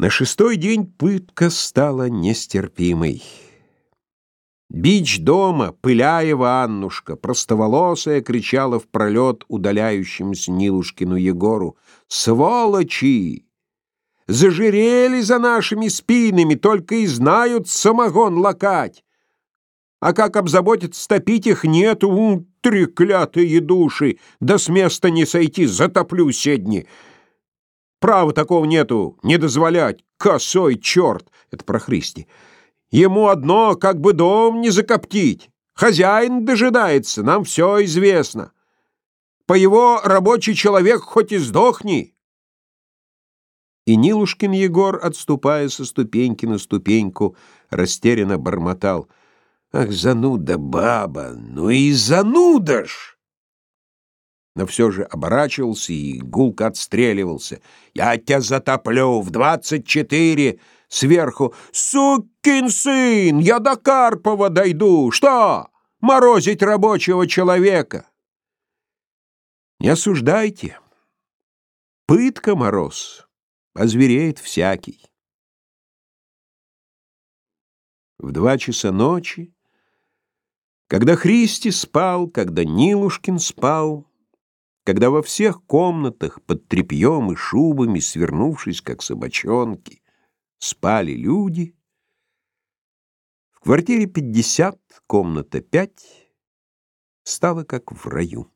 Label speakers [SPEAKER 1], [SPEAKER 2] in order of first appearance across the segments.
[SPEAKER 1] На шестой день пытка стала нестерпимой. Бич дома, Пыляева Аннушка, простоволосая, кричала в пролет удаляющемуся Нилушкину Егору. «Сволочи! Зажирели за нашими спинами, только и знают самогон лакать! А как обзаботиться стопить их нету, у, треклятые души! Да с места не сойти, затоплю седни!» Права такого нету, не дозволять. Косой черт! Это про Христи. Ему одно, как бы дом не закоптить. Хозяин дожидается, нам все известно. По его рабочий человек хоть и сдохни. И Нилушкин Егор, отступая со ступеньки на ступеньку, растерянно бормотал. Ах, зануда баба, ну и зануда ж! Но все же оборачивался и гулко отстреливался. «Я тебя затоплю в двадцать четыре!» Сверху «Сукин сын! Я до Карпова дойду! Что? Морозить рабочего человека!» Не осуждайте. Пытка мороз, озвереет всякий. В два часа ночи, когда Христи спал, когда Нилушкин спал, когда во всех комнатах под тряпьем и шубами, свернувшись, как собачонки, спали люди, в квартире 50, комната 5, стало как в раю.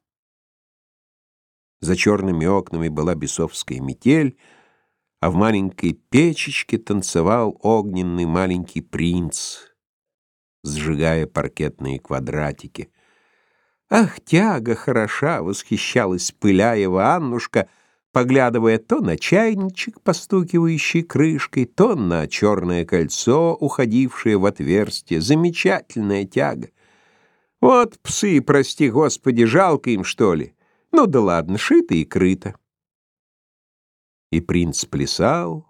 [SPEAKER 1] За черными окнами была бесовская метель, а в маленькой печечке танцевал огненный маленький принц, сжигая паркетные квадратики. Ах, тяга хороша, восхищалась Пыляева Аннушка, поглядывая то на чайничек, постукивающий крышкой, то на черное кольцо, уходившее в отверстие. Замечательная тяга. Вот псы, прости господи, жалко им, что ли? Ну да ладно, шито и крыто. И принц плясал,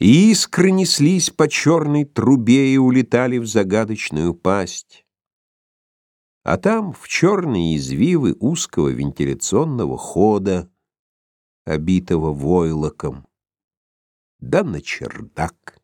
[SPEAKER 1] и искры неслись по черной трубе и улетали в загадочную пасть а там в черные извивы узкого вентиляционного хода, обитого войлоком, да на чердак.